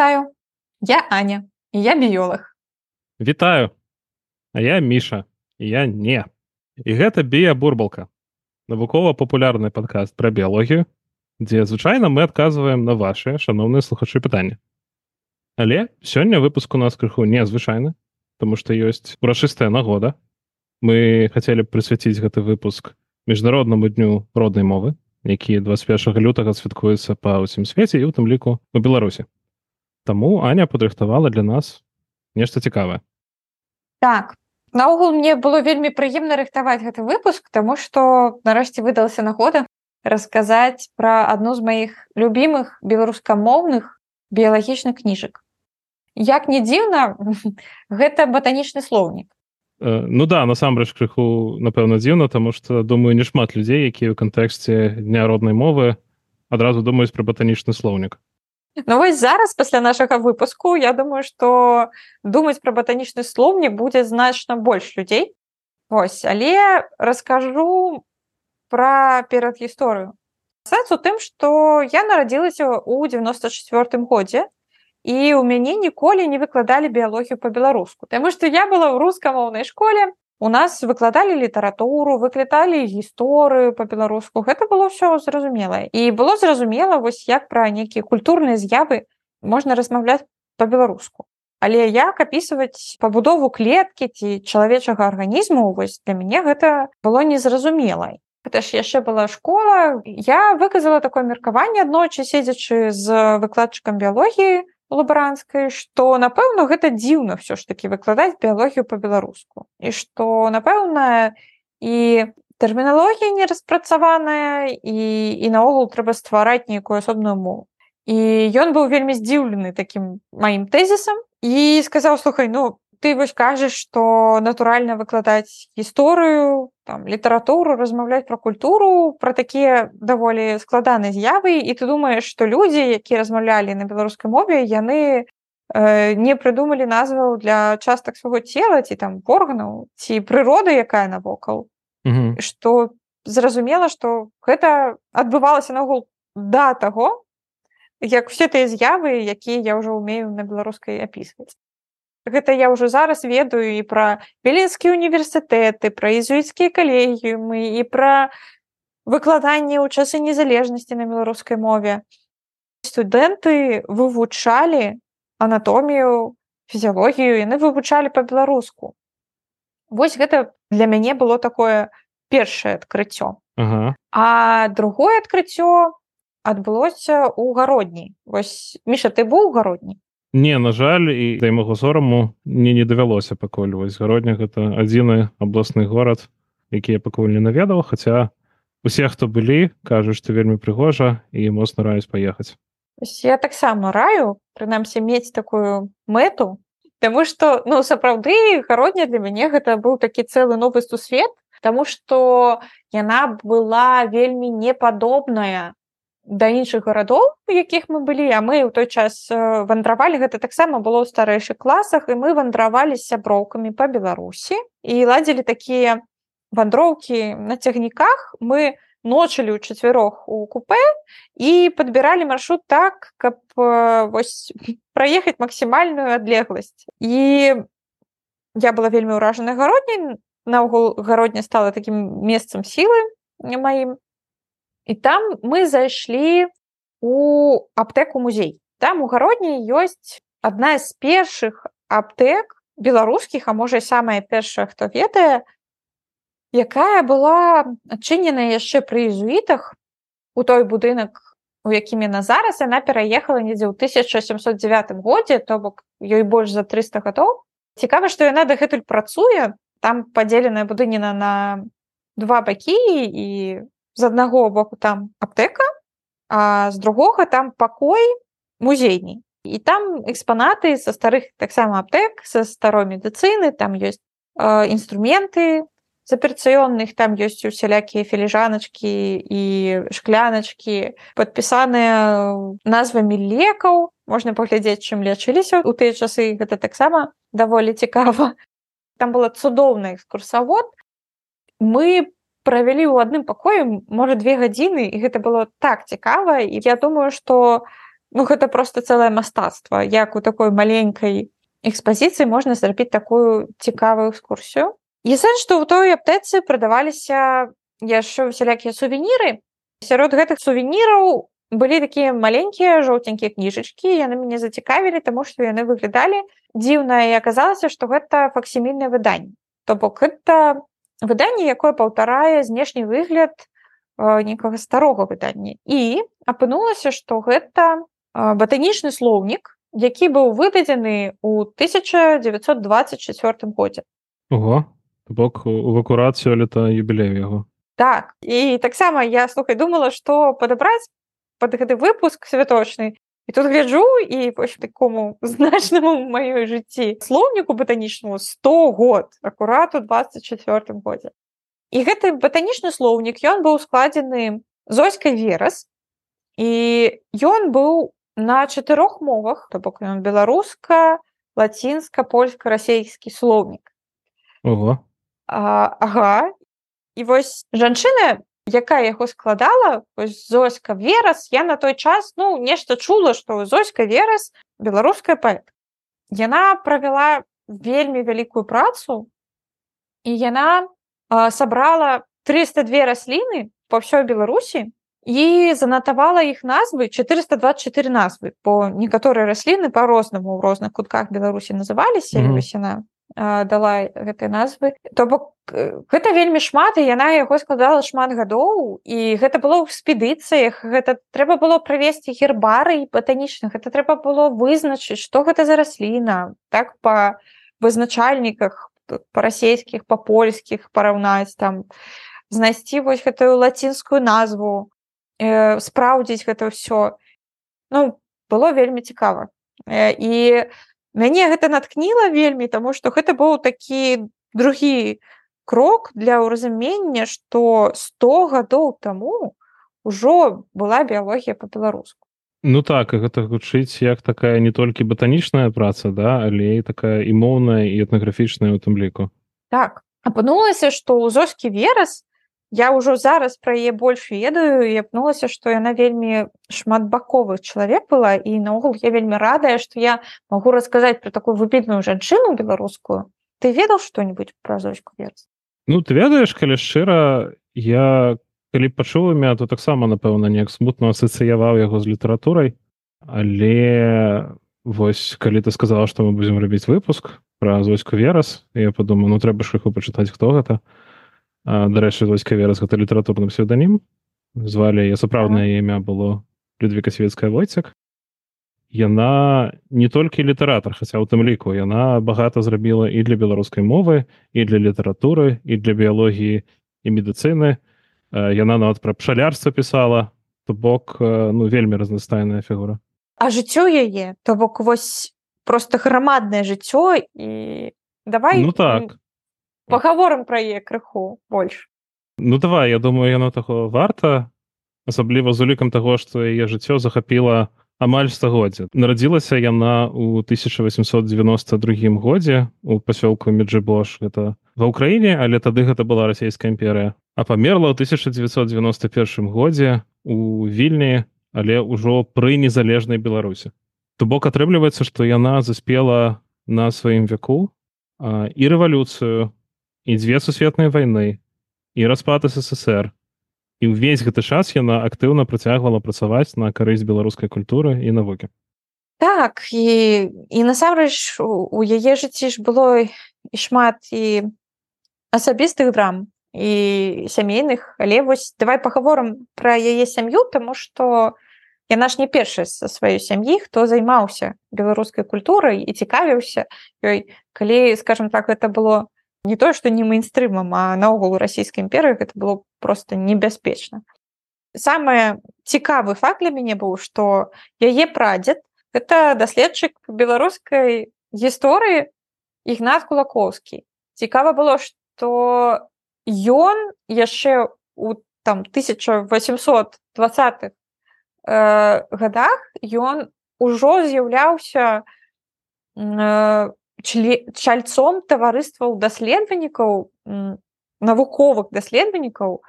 Вітаю. Я Аня я біёлог. Вітаю. А я міша я не. І гэта бія бурбалка навукова-папулярны падкаст пра біялогію дзе звычайна мы адказваем на ваши шаноўныя слухачы пытання але сёння выпуск у нас крыху незвычайны тому что ёсць урачыстая нагода. Мы хацелі б прысвяціць гэты выпуск міжнароднаму дню роднай мовы які 21 лютага святкуецца па ўсім свеце і у тым ліку у беларусі Таму Аня падрыхтавала для нас нешта цікавае так. Наогул мне было вельмі прыемна рыхтаваць гэты выпуск тому что нарэшце выдалася нагода расказаць пра адну з маіх любімых беларускамоўных біялагічных кніжак. Як не дзіўна гэта батанічны слоўнік. Э, ну да насамрэч крыху напэўна дзіўна тому что думаю не шмат людзей якія ў кантэксце дня роднай мовы адразу думаюць пра батанічны слоўнік Ну вось зараз пасля нашага выпуску я думаю что думаць пра батанічны слоўнік будзе значна больш людзей Вось але раскажу пра перад гісторыю сэнс у тым что я нарадзілася ў 94 годзе і у мяне ніколі не выкладалі біялогію по-беларуску Таму что я была ў рускамоўнай школе у нас выкладалі літаратуру выкліталі гісторыю по-беларуску гэта было ўсё зразумела. І было зразумела вось як пра нейкія культурныя з'явы можна размаўляць по-беларуску але як апісваць пабудову клеткі ці чалавечага арганізму вось для мяне гэта было незразумелай Гэта ж яшчэ была школа. Я выказала такое меркаванне аднойчы седзячы з выкладчыкам біялогіі лабаранскай што напэўна гэта дзіўна ўсё ж такі выкладаць біялогію по-беларуску і што напэўна і тэрміналогія не распрацаваная і і наогул трэба ствараць нейкую асобную мову. І ён быў вельмі здзіўлены такім маім тэзісам і сказаў слухай ну ты вось кажаш што натуральна выкладаць гісторыю там літаратуру размаўляць пра культуру пра такія даволі складаныя з'явы і ты думаеш што людзі якія размаўлялі на беларускай мове яны э, не прыдумалі назваў для частак свайго цела ці там органаў ці прыроды якая навокал што зразумела што гэта адбывалася нагул да таго як все тыя з'явы якія я ўжо ўмею на беларускай апісваць гэта я ўжо зараз ведаю і пра віленскія універсітэты пра езуіцкія калегіумы і пра выкладанне ў часы незалежнасці на беларускай мове. Студэнты вывучалі анатомію фізіялогію яны вывучалі па-беларуску Вось гэта для мяне было такое першае адкрыццё ага. а другое адкрыццё адбылося ў гародні Вось міша ты быў гародні Не на жаль і да майго сораму мне не давялося пакуль вось гародня гэта адзіны абласны горад які я пакуль не наведаў хаця усе хто былі кажуць што вельмі прыгожа і моцна раюць паехаць. Я таксама раю прынамсі мець такую мэту Таму што ну сапраўды гародня для мяне гэта быў такі цэлы новы сусвет Таму што яна была вельмі непадобная да іншых гарадоў у якіх мы былі а мы ў той час вандравалі. Гэта таксама было ў старэйшых класах і мы вандравалі сяброўкамі па беларусі і ладзілі такія вандроўкі на цягніках. Мы ночылі ў чацвярох у купе і падбіралі маршрут так каб вось праехаць максімальную адлегласць. І я была вельмі ўражана гародняй наогул гародня стала такім месцам сілы маім і там мы зайшлі у аптэку музей. Там у гародні ёсць адна з першых аптэк беларускіх а можа самая першая хто ведае якая была адчынена яшчэ пры езуітах у той будынак у якім яна зараз яна пераехала недзе ў 1709 годзе то бок ёй больш за 300 гадоў цікава што яна дагэтуль працуе там падзеленая будыніна на два бакі і з аднаго боку там аптэка а з другога там пакой музейні. І там экспанаты са старых таксама аптэк са старой медыцыны там ёсць інструменты з аперацыённых там ёсць усялякія філіжаначкі і шкляначкі падпісаныя назвамі лекаў. Можна паглядзець чым лячыліся у тыя часы гэта таксама даволі цікава. Там была цудоўны экскурсавод. Мы правялі ў адным пакоі можа две гадзіны і гэта было так цікава і я думаю что ну гэта просто цэлае мастацтва як у такой маленькай экспазіцыі можна зрабіць такую цікавую экскурсію і сэн што ў той аптэцы прадаваліся яшчэ усялякія сувеніры сярод гэтых сувеніраў былі такія маленькія жоўценькія кніжачкі яны мяне зацікавілі таму што яны выглядалі дзіўна і аказалася што гэта факсімільнае выданне то бок гэта выданне якое паўтарае знешні выгляд некага старога выдання. І апынулася што гэта батанічны слоўнік які быў выдадзены ў 1924 годзе. Ого бок у акурацыю лета юбілею яго. Так і таксама я слухай думала што падабраць под гэты выпуск святочны і тут гляджу і вось такому значнаму маёй жыцці слоўніку батанічнаму 100 год акурат у 24 годзе і гэты батанічны слоўнік ён быў складзены зоськай верас і ён быў на чатырох мовах то бок ён беларуска лацінска польска расейскі слоўнік Ого. ага. І вось жанчына якая яго складала зоська верас я на той час ну нешта чула што зоська верас беларуская паэт яна правяла вельмі вялікую працу і яна сабрала 302 расліны по ўсёй беларусі і занатавала іх назвы 424 назвы по некаторыя расліны по-рознаму ў розных кутках беларусі называліся mm -hmm. вось яна дала гэтай назвы то бок гэта вельмі шмат і яна яго складала шмат гадоў і гэта было ў экспедыцыях гэта трэба было правесці гербары і батанічных это трэба было вызначыць што гэта за расліна так па вызначальніках па-расейскіх па-польскіх параўнаць там знайсці вось гэтую лацінскую назву э, спраўдзіць гэта ўсё. Ну было вельмі цікава. Э, і мяне гэта наткніла вельмі таму што гэта быў такі другі крок для ўразумення што 100 гадоў таму ўжо была біялогія па-беларуску Ну так гэта гучыць як такая не толькі батанічная праца да але і такая і моўная і этнаграфічная у тым ліку так апынулася што ў зоскі верас я ўжо зараз пра яе больш ведаю і апнулася што яна вельмі шматбаковы чалавек была і наогул я вельмі радая што я магу расказаць пра такую выбітную жанчыну беларускую ты ведаў што-нибудь пра зочку верц Ну ты ведаеш калі шчыра я калі пачуў імя то таксама напэўна неяк смутна асацыяваў яго з літаратурай. Але вось калі ты сказала што мы будзем рабіць выпуск пра зочку верас я падумаю ну трэба ж іх пачытаць хто гэта. то дарэчы войска верас гэта літаратурны псевданім звалі я сапраўднае імя было людвіка свецкая войцек. Яна не толькі літаратар хаця ў тым ліку яна багата зрабіла і для беларускай мовы і для літаратуры і для біялогіі і медыцыны яна нават пра пшалярства пісала то бок ну вельмі разнастайная фігура. А жыццё яе? То бок вось просто грамаднае жыццё і давай ну так пагаворым пра яе крыху больш Ну давай я думаю яно таго варта асабліва з улікам таго што яе жыццё захапіла амаль стагоддзя. Нарадзілася яна ў 1892 годзе у пасёлку меджыбош гэта ва ўкраіне але тады гэта была расійская імперыя. А памерла ў 1991 годзе у вільні але ўжо пры незалежнай беларусі. То бок атрымліваецца што яна заспела на сваім вяку і рэвалюцыю і дзве сусветныя вайны і распад ссср. І ўвесь гэты час яна актыўна працягвала працаваць на карысць беларускай культуры і навукі. Так і і насамрэч у яе жыцці ж было і шмат і асабістых драм і сямейных. Але вось давай пагаворам пра яе сям'ю тому что яна ж не першая са сваёй сям'і хто займаўся беларускай культурай і цікавіўся ёй калі скажем так это было не тое што не мейнстрымам а наогул расійскай імперыі гэта было просто небяспечна самае цікавы факт для мяне быў што яе прадзед это даследчык беларускай гісторыі ігнат кулакоўскі цікава было што ён яшчэ у там 1820 э, годах ён ужо з'яўляўся э, чальцом таварыстваў даследавальнікаў навуковых даследавальнікаў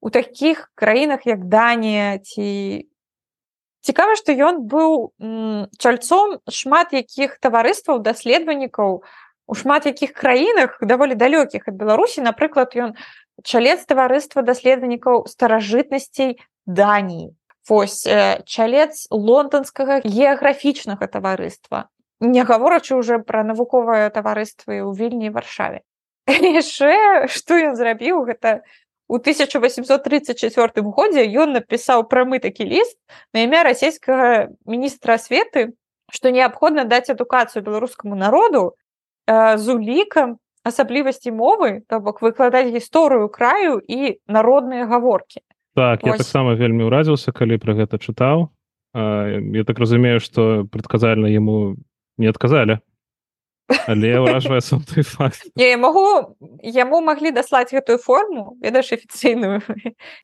у такіх краінах як данія ці цікава што ён быў чальцом шмат якіх таварыстваў даследавальнікаў у шмат якіх краінах даволі далёкіх ад беларусі напрыклад ён чалец таварыства даследавальнікаў старажытнасцей даніі Вось чалец лонданскага геаграфічнага таварыства не гаворачы уже пра навуковае таварыства ў вільні варшаве. Яшчэ што ён зрабіў гэта у 1834 годзе ён напісаў прамы такі ліст на імя расійскага міністра асветы што неабходна даць адукацыю беларускаму народу э, з улікам асаблівасці мовы то бок выкладаць гісторыю краю і народныя гаворкі так Ось. я таксама вельмі ўразіўся калі пра гэта чытаў. Я так разумею што прадказальна яму не адказалі але ўражвае сам той факт. Не, я магу яму маглі даслаць гэтую форму ведаеш афіцыйную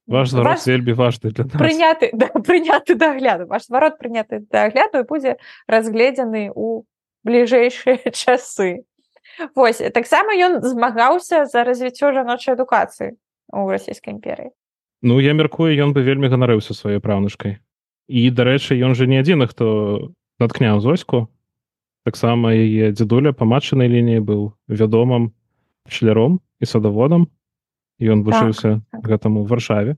ваш ваш... вельмі важны для прыняты да, прыняты дагляду ваш зварот прыняты дагляду будзе разгледзены у бліжэйшыя часы. Вось таксама ён змагаўся за развіццё жаночай адукацыі у расійскай імперыі Ну я мяркую ён бы вельмі ганарыўся сваёй праўнышкай і дарэчы ён жа не адзіны хто наткняў зоську таксама яе дзедуля па матчынай лініі быў вядомым шляром і садаводам. Ён вучыўся так, так. гэтаму варшаве.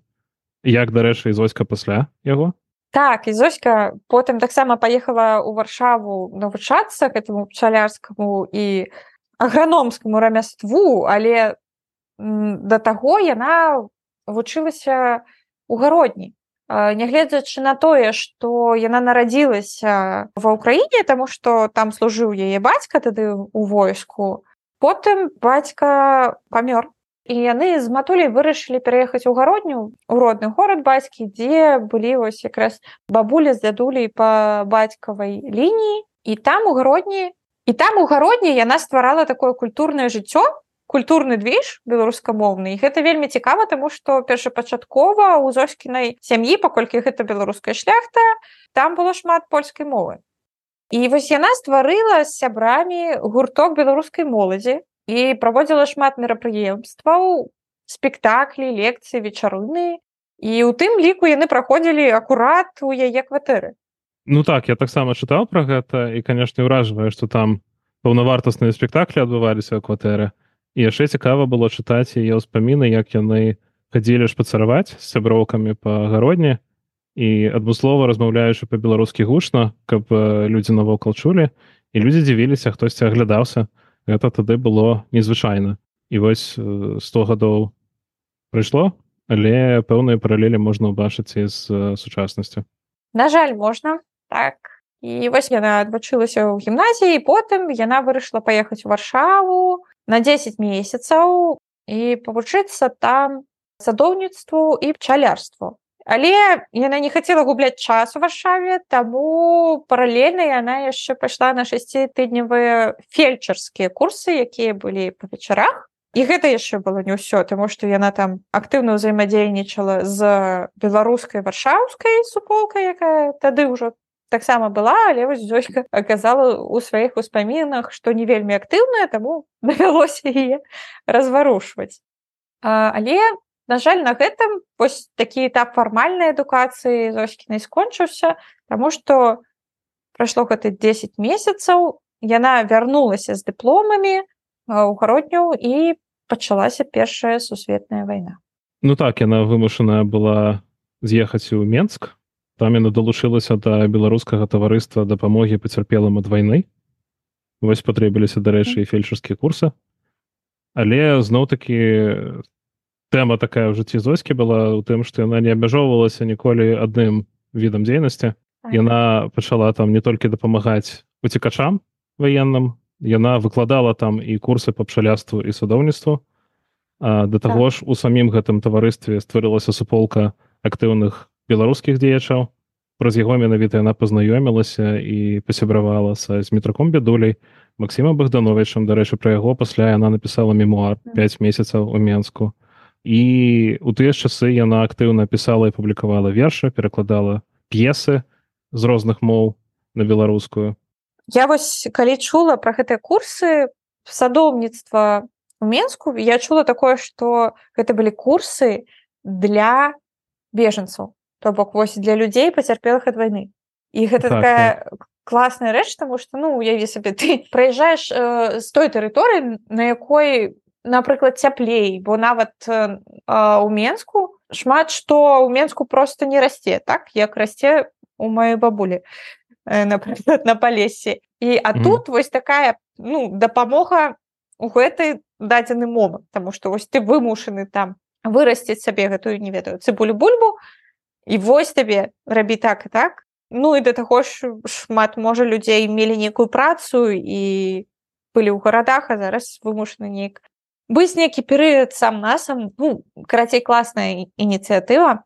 Як дарэчы і зоська пасля яго? Так і зоська потым таксама паехала ў варшаву навучацца гэтаму пчалярскаму і аграномскаму рамяству але да таго яна вучылася у гародні нягледзячы на тое што яна нарадзілася ва ўкраіне таму што там служыў яе бацька тады у войску потым бацька памёр. І яны з матулей вырашылі пераехаць у гародню у родны горад бацькі дзе былі вось якраз бабуля з дзядулей па бацькавай лініі. І там у гародні і там у гародні яна стварала такое культурнае жыццё культурны движ беларускамоўны. Гэта вельмі цікава тому что першапачаткова у зоскінай сям'і паколькі гэта беларуская шляхта там было шмат польскай мовы. І вось яна стварыла сябрамі гурток беларускай моладзі і праводзіла шмат мерапрыемстваў спектаклі лекцыі вечарыны. І у тым ліку яны праходзілі акурат у яе кватэры. Ну так я таксама чытаў пра гэта і канешне ўражвае што там паўнавартасныя спектаклі адбываліся ў кватэры і яшчэ цікава было чытаць яе ўспаміны як яны хадзілі шпацараваць з сяброўкамі па гародні і адмыслова размаўляючы па-беларускі гучна каб людзі навокал чулі і людзі дзівіліся хтосьці аглядаўся. Гэта тады было незвычайна. І вось 100 гадоў прыйшло але пэўныя паралелі можна ўбачыць і з сучаснасцю. На жаль можна так. І вось яна адвучылася ў гімназіі потым яна вырашыла паехаць у варшаву на 10 месяцаў і павучыцца там садоўніцтву і пчалярству. Але яна не хацела губляць час у варшаве, таму паралельна яна яшчэ пайшла на шасцітыдневыя фельчарскія курсы, якія былі па вечарах. І гэта яшчэ было не ўсё, таму што яна там актыўна ўзаемадзейнічала з беларускай варшаўскай суполкай, якая тады ўжо таксама была але вось зёчка аказала у сваіх успамінах што не вельмі актыўная таму давялося яе разварушваць але на жаль на гэтым вось такі этап фармальнай адукацыі зочкінай скончыўся таму што прайшло гэты 10 месяцаў яна вярнулася з дыпломамі у гародню і пачалася першая сусветная вайна. Ну так яна вымушаная была з'ехаць у менск там яна далучылася да беларускага таварыства дапамогі пацярпелым ад вайны. Вось патрэбіліся дарэчы і фельчарскія курсы. Але зноў-таки тэма такая ў жыцці зоскі была ў тым што яна не абмяжоўвалася ніколі адным відам дзейнасці. Яна пачала там не толькі дапамагаць уцікачам ваенным яна выкладала там і курсы па пчаляству і садоўніцтву. Да таго ж у самім гэтым таварыстве стварылася суполка актыўных беларускіх дзеячаў. Праз яго менавіта яна пазнаёмілася і пасябравала са з метраком бядулей Масіма богдановичам дарэчы пра яго пасля яна напісала мемуар 5 месяцаў у менску і у тыя часы яна актыўна пісала і публікавала верша перакладала п'есы з розных моў на беларускую. Я вось калі чула пра гэтыя курсы садоўніцтва у менску я чула такое што гэта былі курсы для бежанцаў то бок вось для людзей пацярпелых ад вайны і гэта так, такая так. класная рэч тому что ну уяві сабе ты праязджаеш э, з той тэрыторыі на якой напрыклад цяплей бо нават э, у менску шмат што ў менску просто не расце так як расце у маёй бабулі э, напрыклад на палесе і а mm. тут вось такая ну дапамога у гэтай дадзены момант тому что вось ты вымушаны там вырасціць сабе гэтую не ведаю цыбулю бульбу і вось табе рабі так і так. Ну і да таго ж шмат можа людзей мелі нейкую працу і былі ў гарадах а зараз вымушаны неяк быць нейкі перыяд сам насам ну карацей класная ініцыятыва.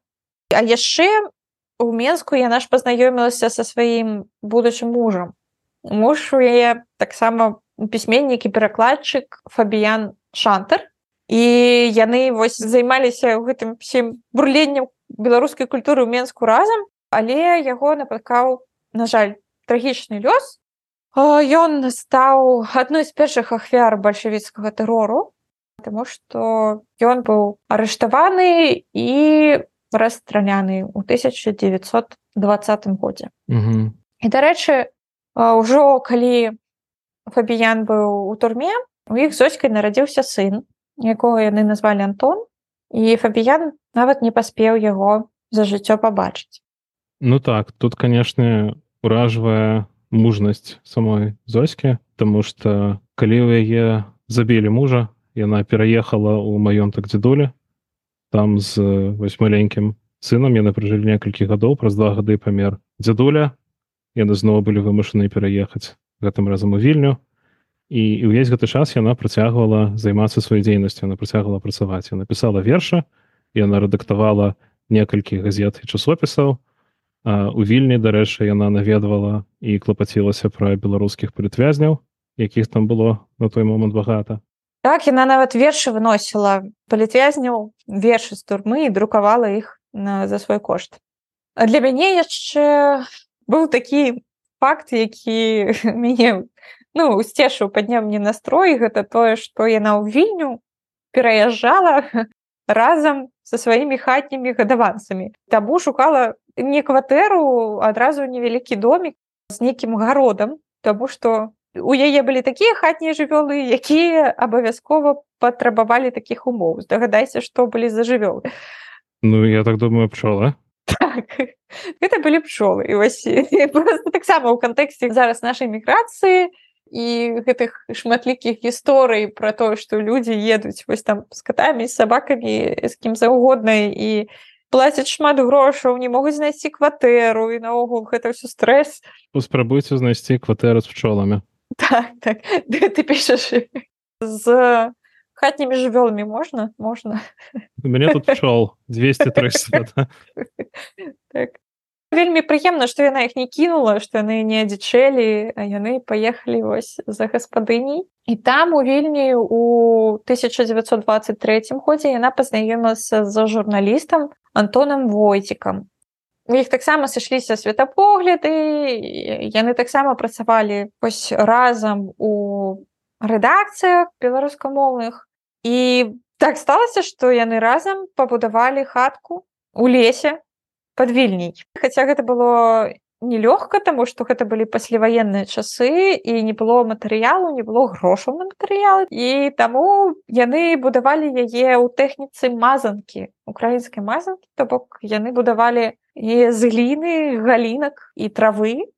А яшчэ у менску яна ж пазнаёмілася са сваім будучым мужам. Муж у яе таксама пісьменнік і перакладчык фабіян шантер і яны вось займаліся гэтым всім бурленнем беларускай культуры ў менску разам але яго напаткаў на жаль трагічны лёс ён стаў адной з першых ахвяр бальшавіцкага тэрору Таму што ён быў арыштаваны і расстраляны ў 1920 годзе. І дарэчы, ўжо калі Фабіян быў у турме у іх зоськай нарадзіўся сын якога яны назвалі Антон і Фабіян нават не паспеў яго за жыццё пабачыць. Ну так тут канешне уражвае мужнасць самой зоські тому что калі ў яе забілі мужа яна пераехала ў маёнтак дзедулі там з вось маленькім сынам яны пражылі некалькі гадоў праз два гады памер дзядуля яны зноў былі вымушаны пераехаць гэтым разам у вільню і ўвесь гэты час яна працягвала займацца сваёй дзейнасцю она працягвала працаваць. Я напісала верша яна рэдактавала некалькі газет і часопісаў. У вільні дарэчы яна наведвала і клапацілася пра беларускіх палітвязняў якіх там было на той момант багата. Так яна нават вершы выносіла палітвязняў вершы з турмы і друкавала іх на за свой кошт. А для мяне яшчэ быў такі факт які мяне ну сцешыў падняў мне настрой гэта тое што яна ў вільню пераязджала разам со сваімі хатнімі гадаванцамі таму шукала не кватэру адразу невялікі домик з нейкім гародам тому что у яе былі такія хатнія жывёлы якія абавязкова патрабавалі такіх умоў здагадайся што былі за жывёлы Ну я так думаю пчола так гэта былі пчолы і вось таксама ў кантэксце зараз нашай міграцыі і гэтых шматлікіх гісторый пра тое што людзі едуць вось там з катамі сабакамі з кім заўгодна і плацяць шмат грошаў не могуць знайсці кватэру і наогул гэта ўсё стрэс. Спрабуйце знайсці кватэру з пчоламі. Так, так. ты пішаш з хатнімі жывёламі можна? Можна. У мяне тут пчол 200 так. Вельмі прыемна што яна іх не кінула што яны не адзічэлі яны паехалі вось за гаспадыняй і там у вільні у 1923 годзе яна пазнаёмілася за журналістам антонам войцікам у іх таксама сышліся светапогляды яны таксама працавалі вось разам у рэдакцыях беларускамоўных і так сталася што яны разам пабудавалі хатку у лесе под вільней хаця гэта было нелёгка таму што гэта былі пасляваенныя часы і не было матэрыялу не было грошаў на матэрыялы і таму яны будавалі яе ў тэхніцы мазанкі украінскай мазанкі. То бок яны будавалі з гліны галінак і травы.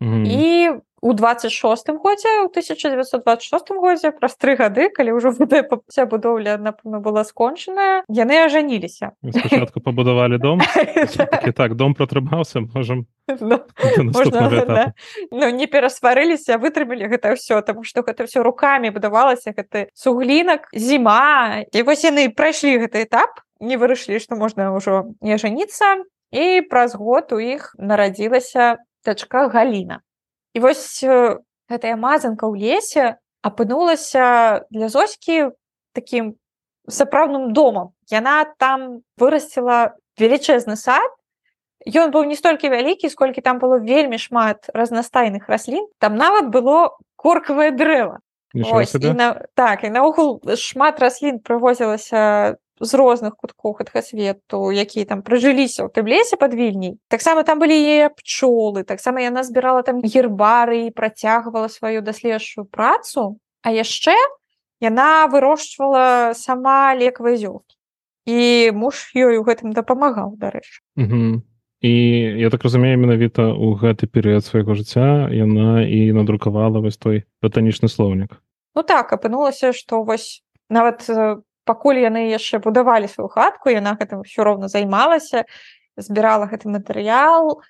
Mm -hmm. і у 26 годзе у 1926 годзе праз тры гады калі ўжо вся будоўля напэўна была скончаная яны ажаніліся. Спачатку пабудавалі дом так дом пратрымаўся можем ну, ну не перасварыліся вытрымалі гэта ўсё таму што гэта все руками будавалася гэты суглінак зіма. І вось яны прайшлі гэты этап не вырашылі што можна ўжо не ажаніцца і праз год у іх нарадзілася дачка галіна І вось гэтая мазанка ў лесе апынулася для зоські такім сапраўдным домам. Яна там вырасціла велічэзны сад. Ён быў не столькі вялікі, сколькі там было вельмі шмат разнастайных раслін. Там нават было коркавае дрэва. На... так і наогул шмат раслін прывозілася з розных куткоў гэтага свету якія там пражыліся ў тым лесе пад вільняй таксама там былі яе пчолы таксама яна збірала там гербары і працягвала сваю даследчую працу. А яшчэ яна вырошчвала сама лекавыя зёлкі і муж ёй у гэтым дапамагаў дарэчы і я так разумею менавіта ў гэты перыяд свайго жыцця яна і надрукавала вось той батанічны слоўнік Ну так апынулася што вось нават пакуль яны яшчэ будавалі сваю хатку яна гэтым ўсё роўна займалася збірала гэты матэрыял.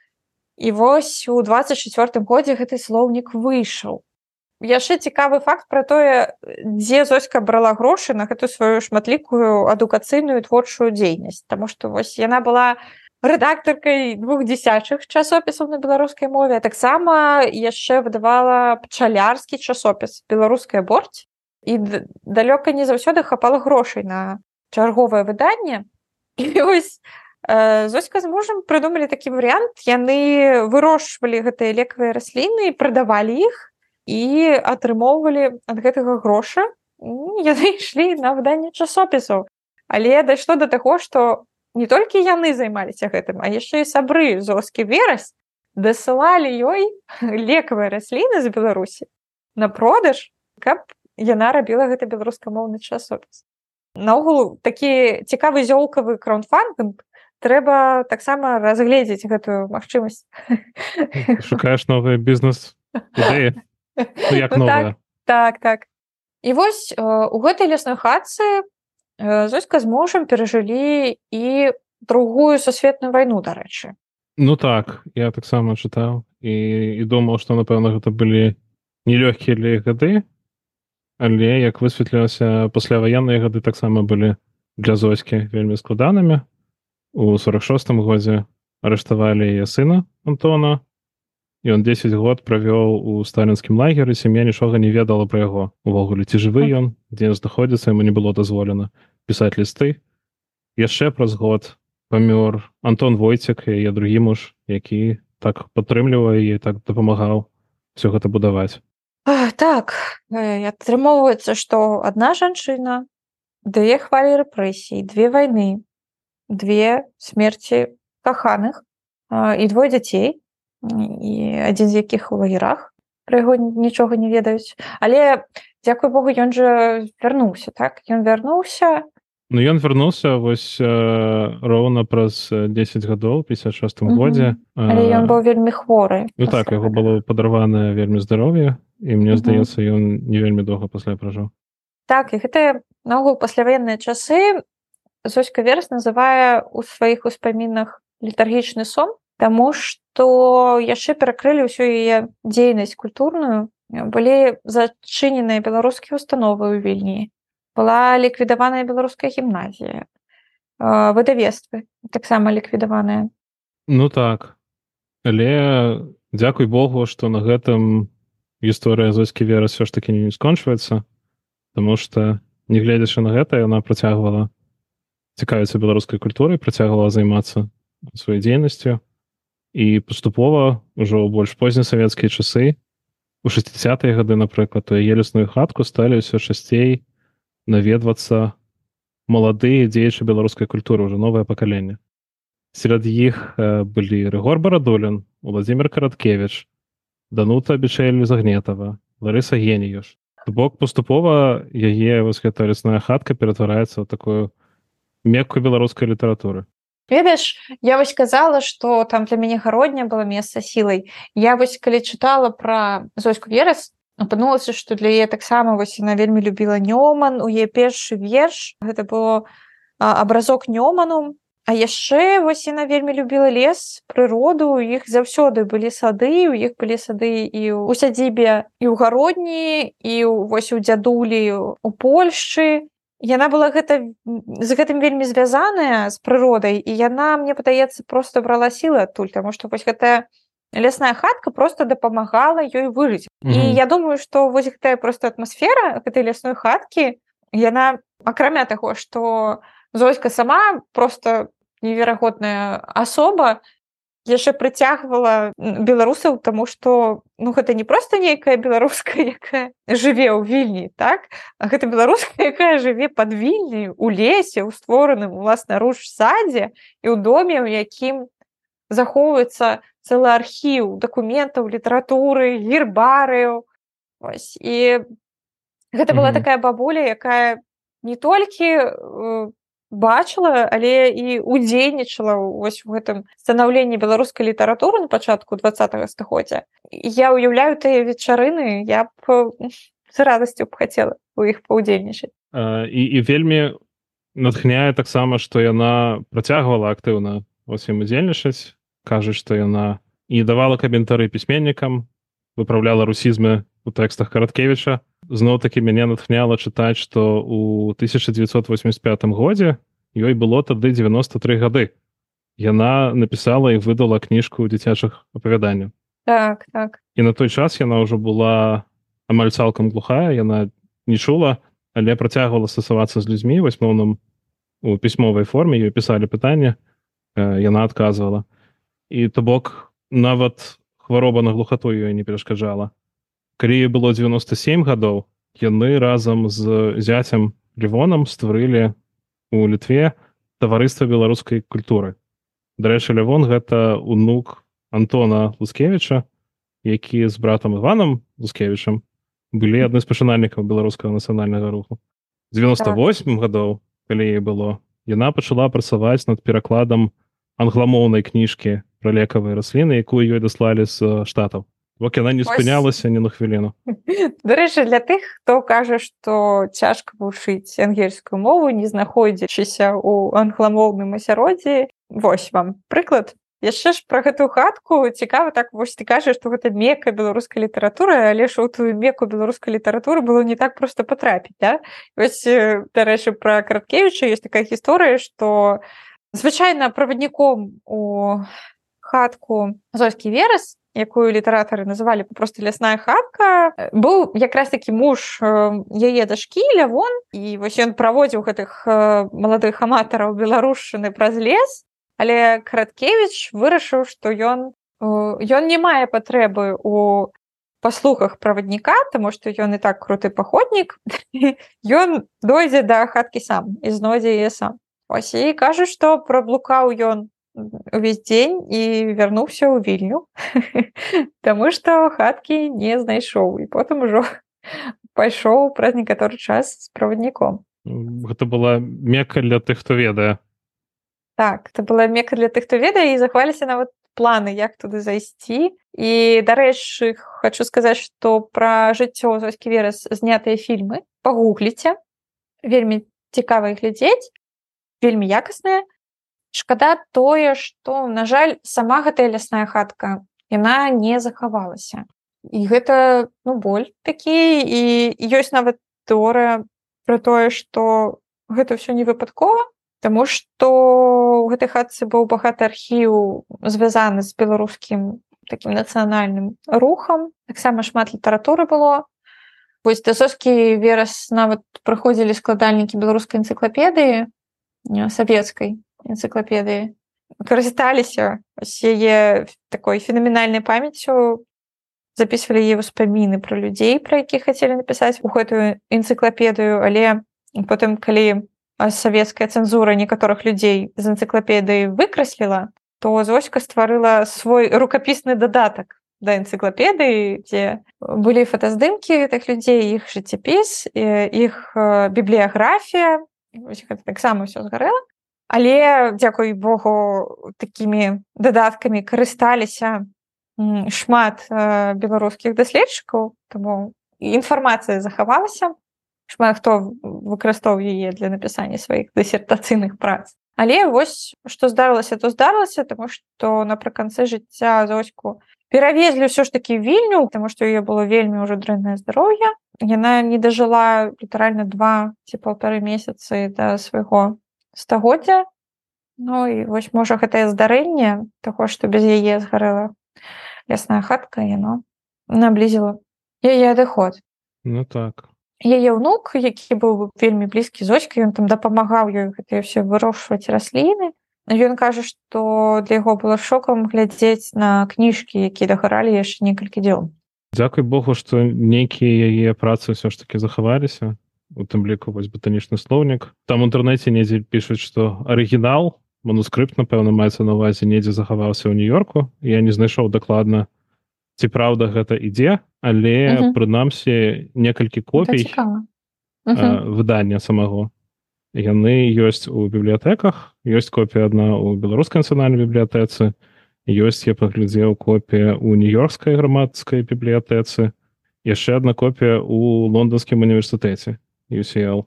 І вось у 24 годзе гэты слоўнік выйшаў. Яшчэ цікавы факт пра тое дзе зоська брала грошы на гэту сваю шматлікую адукацыйную творчую дзейнасць. Таму што вось яна была рэдактаркай двух дзісячых часопісаў на беларускай мове таксама яшчэ выдавала пчалярскі часопіс беларуская борць і далёка не заўсёды хапала грошай на чарговае выданне. І ось зоська з мужам прыдумалі такі варыянт. Яны вырошчвалі гэтыя лекавыя расліны прадавалі іх і атрымоўвалі ад гэтага гроша яны ішлі на выданне часопісаў. Але дайшло да таго што не толькі яны займаліся гэтым а яшчэ і сабры зоскі верась дасылалі ёй лекавыя расліны з беларусі на продаж каб яна рабіла гэта беларускамоўны часопіс. Наогул такі цікавы зёлкавы краундфандинг трэба таксама разгледзець гэтую магчымасць. Шукаеш новы бізнес ну, як ну, так, так так. І вось у гэтай лясной хатцы Зоська з мужам перажылі і другую сусветную вайну дарэчы. Ну так я таксама чытаў. І, і думаў што напэўна гэта былі нелёгкія для гады але як высветлілася пасляваенныя гады таксама былі для зоські вельмі складанымі. У 46 годзе арыштавалі яе сына Антона ён 10 год правёў у сталінскім лагеры сям'я нічога не ведала пра яго. Увогуле ці жывы ён дзе знаходзіцца яму не было дазволена пісаць лісты. Яшчэ праз год памёр Антон войцек яе другі муж які так падтрымлівае і так дапамагаў все гэта будаваць так атрымоўваецца што адна жанчына две хвалі рэпрэсій две вайны две смерці каханых і двое дзяцей і адзін з якіх у лагерах пра яго нічога не ведаюць але дзякуй Богу ён жа вярнуўся так? Ён вярнуўся Ну ён вярнуўся вось э, роўна праз 10 гадоў 56 годзе але ён быў вельмі хворы Ну так яго было падарванае вельмі здароўе і мне здаецца ён не вельмі доўга пасля пражыў. Так і гэта наогул пасляваенныя часы. Зоська верс называе у сваіх успамінах літаргічны сон Таму што яшчэ перакрылі ўсю яе дзейнасць культурную. Былі зачыненыя беларускія установы ў вільні была ліквідаваная беларуская гімназія выдавествы таксама ліквідаваная Ну так. Але дзякуй Богу што на гэтым гісторыя зоскі вера все ж таки не скончваецца Таму что нягледзячы на гэта яна працягвала цікавіцца беларускай культурай працягвала займацца сваёй дзейнасцю і паступова ўжо больш познесавецкія часы у 60-е гады напрыклад то елесную хатку сталі ўсё часцей наведвацца маладыя дзеячы беларускай культуры ўжо новае пакаленне. Сярод іх былі рэгор барадолін владимир караткевич данута бічэль загнетава ларыса геніюш бок паступова яе вось гэта лесная хатка ператвараецца ў такую мекку беларускай літаратуры ведаеш я вось казала что там для мяне гародня было месца сілай. Я вось калі чытала про зоську верас апынулася что для яе таксама вось яна вельмі любіла нёман у е першы верш. Гэта было абразок нёману. А яшчэ вось яна вельмі любіла лес прыроду іх заўсёды былі сады у іх былі сады і у сядзібе і ў гародні і вось у дзядулі у Польшчы. Яна была гэта з гэтым вельмі звязаная з прыродай і яна мне падаецца просто брала сілы адтуль таму што вось гэтая лясная хатка просто дапамагала ёй выжыць mm -hmm. і я думаю што вось гэтая просто атмасфера гэтай лясной хаткі яна акрамя таго што зоська сама просто неверагодная асоба яшчэ прыцягвала беларусаў тому что ну гэта не просто нейкая беларуская якая жыве ў вільні так а гэта беларуская якая жыве под вільні у лесе у створаным уласна руж садзе і ў доме у якім захоўваецца цэлы архіў дакументаў літаратуры гербарыю і гэта была mm -hmm. такая бабуля якая не толькі у бачыла але і удзейнічала вось у гэтым станаўленні беларускай літаратуры на пачатку два стагоддзя. Я ўяўляю тыя вечарыны я б з радасцю б хацела у іх паўдзельнічаць. І, і вельмі натхняе таксама што яна працягвала актыўна ім удзельнічаць кажуць што яна і давала каментары пісьменнікам выпраўляла русізмы у тэкстах караткевіча. Зноў-такі мяне натхняла чытаць што у 1985 годзе ёй было тады 93 гады. Яна напісала і выдала кніжку дзіцячых апавяданняў. Так так. І на той час яна ўжо была амаль цалкам глухая яна не чула але працягвала стасавацца з людзьмі васьмоўным у пісьмовай форме ёй пісалі пытанне яна адказвала і то бок нават хвароба на глухату ёй не перашкаджала. Калі было 97 гадоў яны разам з зяцем лівонам стварылі у літве таварыства беларускай культуры. Дарэчы лявон гэта унук антона лускевича які з братам иваном лускевичам былі адны з пачынальнікаў беларускага нацыянальнага руху. 98 гадоў калі было яна пачала працаваць над перакладам англамоўнай кніжкі пра лекавыя расліны якую ёй даслалі з штатаў бок яна не спынялася ні на хвіліну дарэчы для тых хто кажа што цяжка вучыць ангельскую мову не знаходзячыся ў англамоўным асяроддзі восьось вам прыклад яшчэ ж пра гэтую хатку цікава так вось ты кажаш што гэта мека беларускай літаратуры але ж у твою меку беларускай літаратуры было не так просто патрапіць да? вось дарэчы пра караткевіча ёсць такая гісторыя што звычайна правадніком у хатку зольскі верас якую літаратары называлі просто лясная хатка быў якраз такі муж яе дашкі лявон і вось ён праводзіў гэтых маладых аматараў беларушчыны праз лес. Але караткевич вырашыў што ён ён не мае патрэбы у паслухах правадніка таму што ён і так круты паходнік. Ён дойдзе да хаткі сам і знойдзе яе сам. Ось і кажа што праблукаў ён увесь дзень і вярнуўся ў вільню Таму што хаткі не знайшоў і потым ужо пайшоў праз некаторы час з правадніком Гэта была мека для тых хто ведае Так это была мека для тых хто ведае і захваліся нават планы як туды зайсці і дарэчы хочу сказаць што пра жыццё зоскі верас знятыя фільмы пагугліце вельмі цікава глядзець вельмі якасныя шкада тое что на жаль сама гэтая лясная хатка яна не захавалася. І гэта ну боль такі і ёсць нават тэорыя про тое что гэта все не выпадкова Таму что у гэтай хатцы быў багаты архіў звязаны з беларускім таким нацыянальным рухам таксама шмат літаратуры было. Вось дасоскі верас нават прыходзілі складальнікі беларускай энцыклапедыі савецкай энцыклапедыі карысталіся яе такой фенаменальнай памяццю записывалі е ўспаміны пра людзей пра якіх хацелі напісаць у гэтую энцыклапедыю але потым калі савецкая цэнзура некаторых людзей з энцыклапедыі выкрасліла то зоська стварыла свой рукапісны дадатак да энцыклапедыі дзе былі фотаздымкі гэтых людзей іх жыццяпіс іх бібліяграфія таксама ўсё згарэла Але дзякуй Богу такімі дадаткамі карысталіся шмат беларускіх даследчыкаў, таму інфармацыя захавалася. Шмат хто выкарыстоўваў яе для напісання сваіх дысертацыйных прац. Але вось што здарылася, то здарылася, таму што напрыканцы жыцця зоську перавезлі ўсё ж такі вільню, таму што яе было вельмі ўжо дрэннае здароўе. Яна не дажыла літаральна два ці паўтары месяцы да свайго стагоддзя. Ну і вось можа гэтае здарэнне таго што без яе згарэла лясная хатка яно наблізіла яе адыход. Ну так. Яе ўнук які быў вельмі блізкі зочкі ён там дапамагаў ёй гэтыя ўсе вырошваць расліны. Ён кажа што для яго было шокам глядзець на кніжкі які дагаралі яшчэ некалькі дзён. Дзякуй Богу што нейкія яе працы ўсё ж таки захаваліся у тым ліку вось батанічны слоўнік там у інтэрнэце недзе пішуць што арыгінал манускрыпт напэўна маецца на увазе недзе захаваўся ў нью-йорку я не знайшоў дакладна ці праўда гэта ідзе але прынамсі некалькі копій выдання самого. Яны ёсць у бібліятэках ёсць копія адна ў беларускай нацыянальнай бібліятэцы ёсць я паглядзеў копія ў нью-йоркскай грамадскай бібліятэцы яшчэ одна копія у лонданскім універсітэце UCL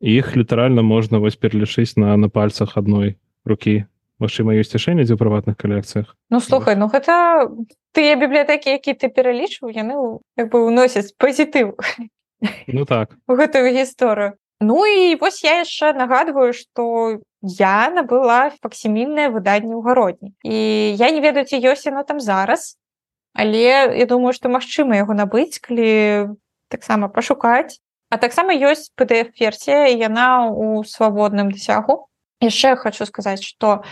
іх літаральна можна вось пералічыць на на пальцах адной рукі Мачыма ёсць яшчэ недзе ў прыватных калекцыях Ну слухай ну гэта тыя бібліятэкі які ты пералічваў яны як бы ўносяць пазітыў Ну так у гэтую гісторыю Ну і вось я яшчэ нагадваю, што я набыла факсімільнае выданне ў гародні. І я не ведаю, ці ёсць яно там зараз. Але я думаю, што магчыма яго набыць, калі таксама пашукаць. А таксама ёсць PDF-версія, яна ў свабодным дасягу. Яшчэ хочу сказаць, што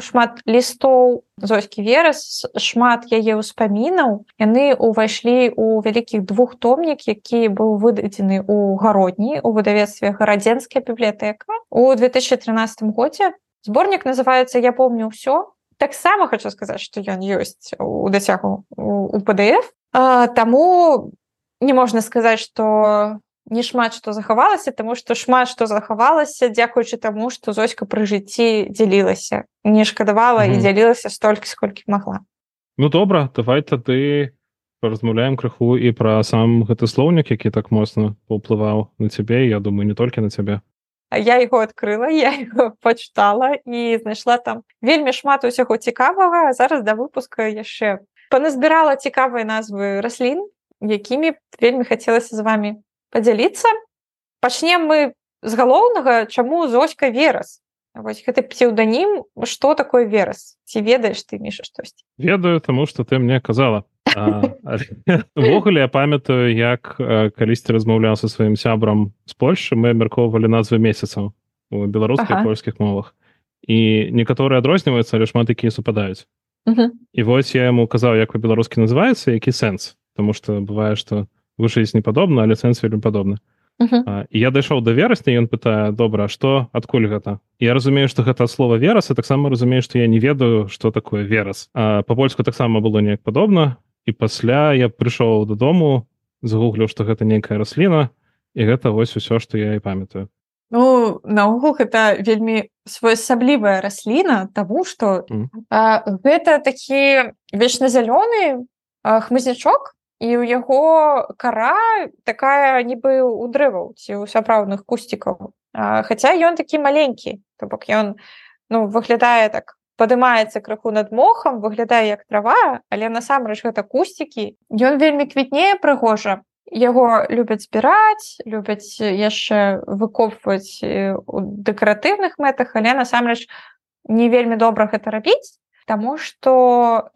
шмат лістоў зоскі верас шмат яе ўспамінаў яны ўвайшлі ў вялікіх двухтомнік які быў выдадзены ў гародні у выдавецтве гарадзенская бібліятэка у 2013 годзе. Зборнік называется я помню ўсё. Таксама хочу сказаць што ён ёсць у дасягу у pdf таму не можна сказаць што не шмат што захавалася таму што шмат што захавалася дзякуючы таму што зоська пры жыцці дзялілася не шкадавала mm -hmm. і дзялілася столькі сколькі магла Ну добра давай тады размаўляем крыху і пра сам гэты слоўнік які так моцна паўплываў на цябе я думаю не толькі на цябе А я его адкрыла я его пачытала і знайшла там вельмі шмат усяго цікавага зараз да выпуска яшчэ паназбірала цікавыя назвы раслін якімі вельмі хацелася з вами падзяліцца пачнем мы з галоўнага чаму зоська верас вось гэты псеўданім что такое верас ці ведаеш ты міша штосьці ведаю таму что ты мне казала. Увогуле я памятаю як калісьці размаўляў са сваім сябрам з польльшы мы абмяркоўвалі назвы месяцаў у беларускіх ага. польскіх мовах. І некаторыя адрозніваюцца але шмат якія супадаюць і вось я яму казаў як па-беларускі называецца які сэнс Таму что бывае что вышыць не падобна але сэнс вельмі падобны uh -huh. я дайшоў да верасня ён пытае добра што адкуль гэта? Я разумею што гэта слова верас і таксама разумею што я не ведаю што такое верас па-польску таксама было неяк падобна і пасля я прыйшоў дадому загуглю што гэта нейкая расліна і гэта вось усё што я і памятаю. Ну наогул гэта вельмі своеасаблівая расліна таму што mm. гэта такі вечназялёны хмызнячок і ў яго кара такая нібы у дрэваў ці ў сапраўдных кусцікаў Хаця ён такі маленькі то бок ён ну выглядае так падымаецца крыху над мохам выглядае як трава але насамрэч гэта кусцікі ён вельмі квітнее прыгожа. Яго любяць збіраць любяць яшчэ выкопваць у дэкаратыўных мэтах але насамрэч не вельмі добра гэта рабіць Таму што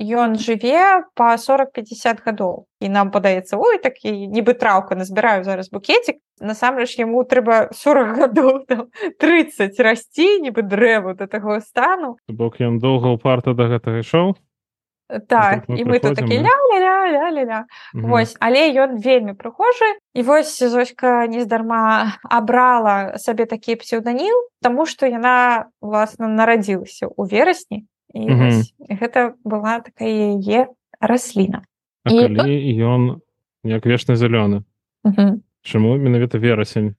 ён жыве па 40-50 гадоў і нам падаецца ой такі нібы траўка назбіраю зараз букетик насамрэч яму трэба 40 гадоў 30 расці нібы дрэву да таго стану. Бок ён доўга ўпарта да гэтага ішоў так і мы тут такі ля -ля -ля -ля -ля -ля. Вось але ён вельмі прыхожы і вось зоська нездарма абрала сабе такі псеўданім Таму што яна власна нарадзілася ў верасні і mm -hmm. гэта была такая яе расліна і... ён як вечны зялёны mm -hmm. чаму менавіта верасень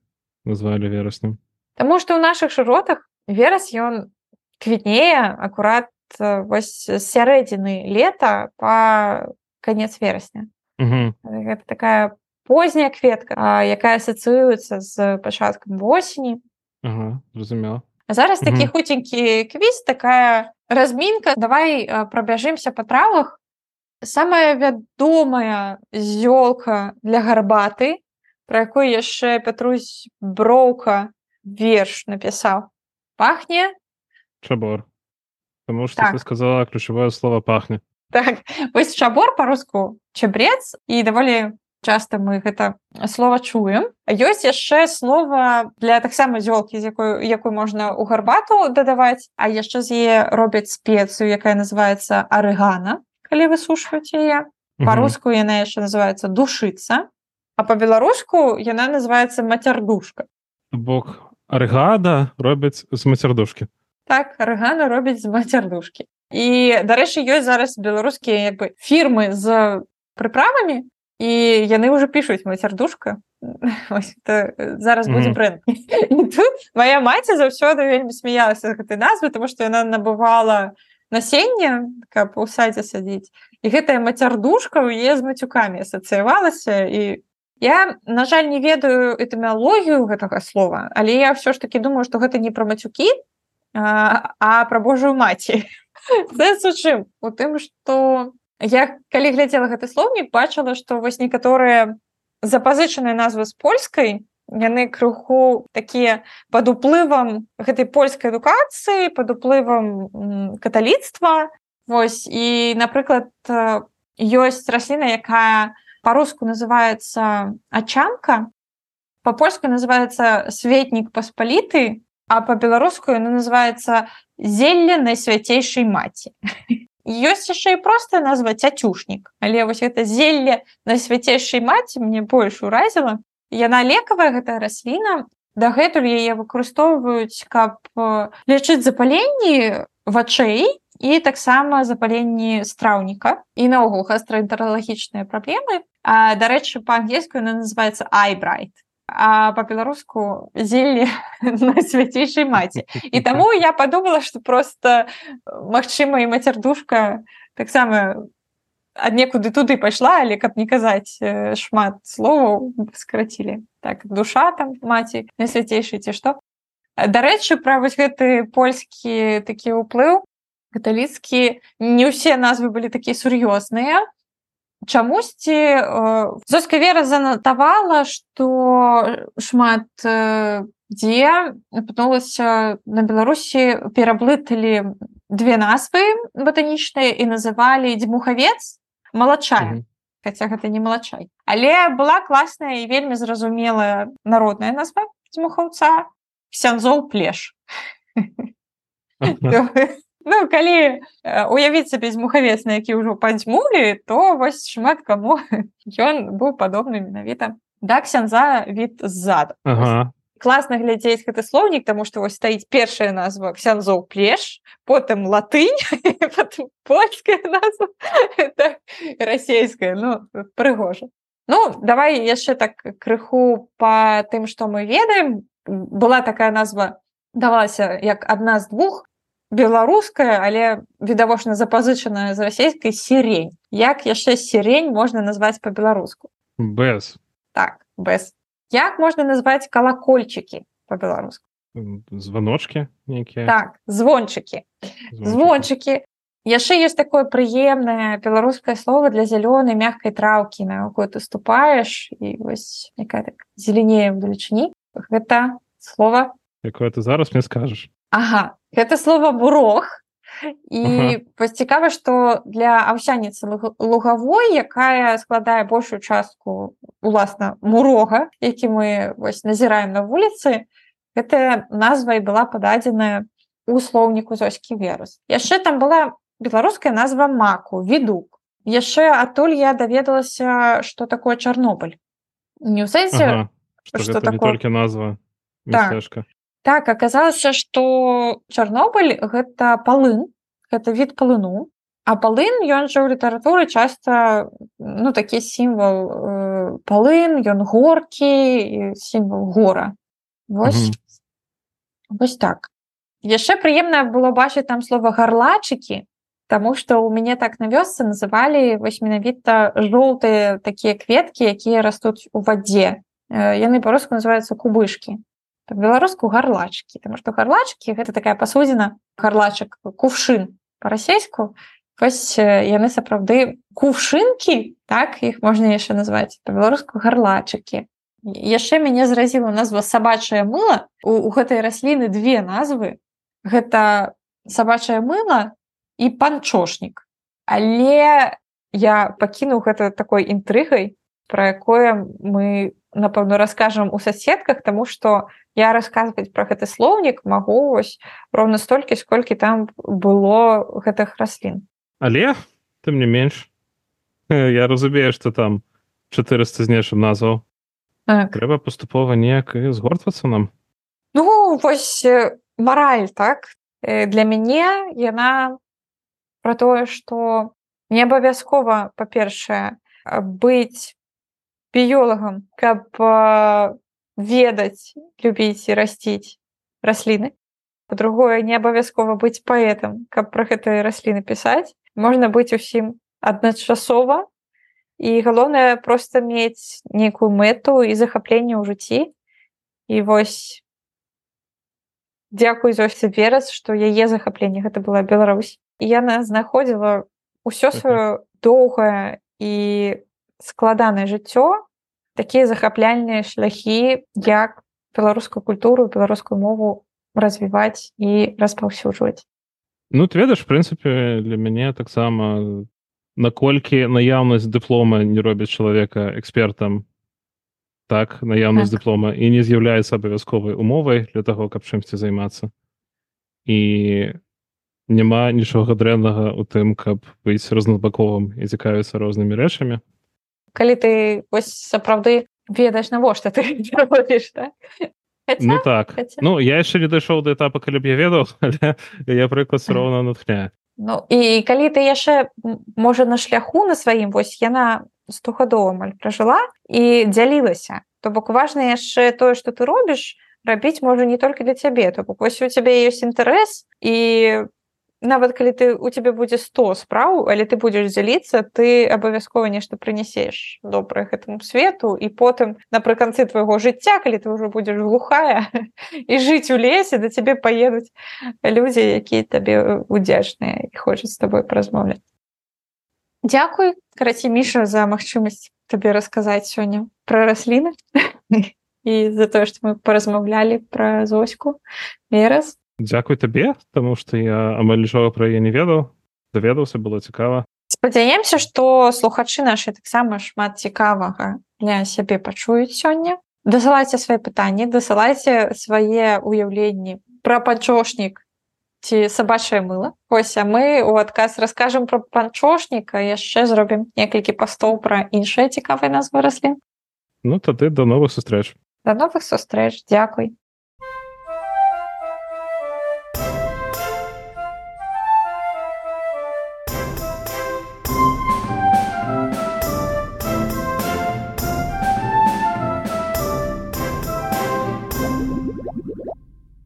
назвалі вераснем Таму што ў наших шыротах верас ён квітнее акурат вось сярэдзіны лета па канец верасня mm -hmm. гэта такая позняя кветка якая асацыюецца з пачаткам восені ага, зразумела зараз такі mm -hmm. хуценькі квіз такая размінка давай прабяжымся па травах. Самая вядомая зёлка для гарбаты про якой яшчэ Петрусь броўка верш напісаў. Пахне? Чабор. Потому что так. ты сказала ключевое слово пахне. Так вось чабор по-руску чабрец і даволі часто мы гэта слова чуем. Ёсць яшчэ слова для таксама дзёлкі з якой якой можна ў гарбату дадаваць а яшчэ з яе робяць спецыю якая называется арыгана калі высушваць яе по-руску яна яшчэ называется душыцца а по-беларуску яна называется мацярдушка бок арыгада робяць з мацярдушкі так арыгана робіць з мацярдушкі і дарэчы ёсць зараз беларускія як бы фірмы з прыправамі і яны ўжо пішуць мацярдушка зараз будзе бренд моя маці заўсёды вельмі смяялася гэтай назвы тому что яна набывала насенне каб у садзе садзіць. І гэтая мацярдушка у е з мацюкамі асацыявалася. І я на жаль не ведаю этымалогію гэтага слова але я ўсё ж таки думаю что гэта не пра мацюкі а, а пра Божую маці. Чым? У тым что я калі глядзела гэты слоўнік бачыла што вось некаторыя запазычаныя назвы з польскай яны крыху такія пад уплывам гэтай польскай адукацыі пад уплывам каталіцтва Вось і напрыклад ёсць расліна якая по-руску называется ачанка по-польску называется светнік паспаліты а по-беларуску яна называется зелля найсвяцейшай маці ёсць яшчэ і простая назва цяцюшнік але вось это зелля найсвяцейшай маці мне больш уразіла яна лекавая гэтая расліна дагэтуль яе выкарыстоўваюць каб лечыць запаленні вачэй і таксама запаленні страўніка і наогул гастраэнтэралагічныя праблемы дарэчы па-ангельску яна называется айбрайт а по-беларуску зелле на свяцейшай маці і таму я подумала что просто Мачыма і мацярдушка таксама аднекуды туды пайшла але каб не казаць шмат словаў скрацілі так душа там маці на свяцейшай ці што дарэчы пра вось гэты польскі такі ўплыў каталіцкі не ўсе назвы былі такія сур'ёзныя чамусьці э, зоска вера занатавала что шмат э, дзе апынулася на беларусі пераблыталі две назвы батанічныя і называлі дзьмухавец малачай mm -hmm. хотя гэта не малачай але была класная і вельмі зразумелая народная назва дзьмухаўца сянзол плеш Ну калі уявіць сабе змухавец на які ўжо падзьмулі то вось шмат каму ён быў падобны менавіта да ксянза від ззад ага. класна глядзець гэты слоўнік таму што вось стаіць першая назва ксянзоў плеш потым латынь польская назва. Расійская ну прыгожа. Ну давай яшчэ так крыху па тым што мы ведаем. Была такая назва давалася як адна з двух беларуская але відавочна запазычаная з расійскай сірень. Як яшчэ сірень можна назваць по-беларуску без так без як можна назваць калакольчыкі по-беларуску званочки нейкія. Так звончыкі. Звончыкі. Яшчэ ёсць такое прыемнае беларускае слово для зялёнай мягкай траўкі на якую ты ступаеш і вось якая так зеленее в далечыні. Гэта слово. Якое ты зараз мне скажаш Ага гэта слово бурог і ага. цікава што для аўсяніцы лугавой якая складае большую частку уласна мурога які мы вось назіраем на вуліцы гэтая назва і была пададзеная у слоўніку зоскі верус яшчэ там была беларуская назва маку відук яшчэ адтуль я даведалася что такое чарнобыль не ў сэнсе ага. что такое... толькі назва так. Так аказалася, што Чарнобыль гэта палын, гэта від палыну. А палын ён жа ў літаратуры часта ну, такі сімвал э, палын, ён горкі, сімвал гора. Вось, вось так. Яшчэ прыемна было бачыць там слова гарлачыкі, Таму што ў мяне так на вёсцы называлі вось менавіта жоўтыя такія кветкі, якія растуць у вадзе. Яны па-руску называюцца кубышкі беларуску гарлачкі потому что гарлачкі гэта такая пасудзіна гарлачак кувшын па-расейску вось яны сапраўды кувшынкі так іх можна яшчэ назваць па-беларуску гарлачыкі яшчэ мяне зразіла назва сабачае мыла у, у гэтай расліны две назвы. Гэта сабачае мыла і панчошнік але я пакінуў гэта такой інтрыгай про якое мы напэўна раскажам у соседках тому что я рассказывать про гэты слоўнік могу вось ровно столькі сколькі там было гэтых раслін. Але ты мне менш я разумею что там 400 з нечым назваў. Так. трэба паступова неяк згортвацца нам. Ну вось мараль так? Для мяне яна про тое что не абавязкова па-першае быць біёлагам каб ведаць любіць і расціць расліны по-другое не абавязкова быць паэтам каб пра гэтыя расліны пісаць можна быць усім адначасова і галоўнае просто мець нейкую мэту і захапленне ў жыцці і вось дзякуй зося верас што яе захапленне гэта была Беларусь. І яна знаходзіла ўсё сваё доўгае і складанае жыццё такія захапляльныя шляхі як беларускую культуру беларускую мову развіваць і распаўсюджваць. Ну ты ведаеш прынцыпе для мяне таксама наколькі наяўнасць дыплома не робіць чалавека экспертам так наяўнасць так. дыплома і не з'яўляецца абавязковай умовай для таго каб чымсьці займацца. І няма нічога дрэннага у тым каб быць рознабаковым і цікавіцца рознымі рэчамі калі ты вось сапраўды ведаеш навошта ты робіш так? Хотя, ну так. хотя... ну я яшчэ не дайшоў да этапа калі б я ведаў я прыклад роўна натхняю. Ну і калі ты яшчэ можа на шляху на сваім вось яна стогадова амаль пражыла і дзялілася то бок важна яшчэ тое што ты робіш рабіць можа не толькі для цябе то бок вось у цябе ёсць інтарэс і нават калі ты у тебе будзе 100 спраў але ты будзеш дзяліцца ты абавязкова нешта прынясеш добрае гэтаму свету і потым напрыканцы твайго жыцця калі ты ўжо будзеш глухая і жыць у лесе да цябе паедуць людзі якія табе удзячныя і хочуць з табой празмаўляць Дякуй караці міша за магчымасць табе расказаць сёння пра расліны і за тое што мы паразмаўлялі пра зоську. Верас Дзякуй табе таму што я амаль нічога пра яе не ведаў. Даведаўся было цікава. Спадзяемся што слухачы нашы таксама шмат цікавага для сябе пачуюць сёння. Дасылайце свае пытанні дасылайце свае ўяўленні пра панчошнік ці сабачае мыла. Ось а мы у адказ раскажам пра панчошніка яшчэ зробім некалькі пастоў пра іншыя цікавыя назвы раслін. Ну тады да новых сустрэч. Да новых сустрэч. Дзякуй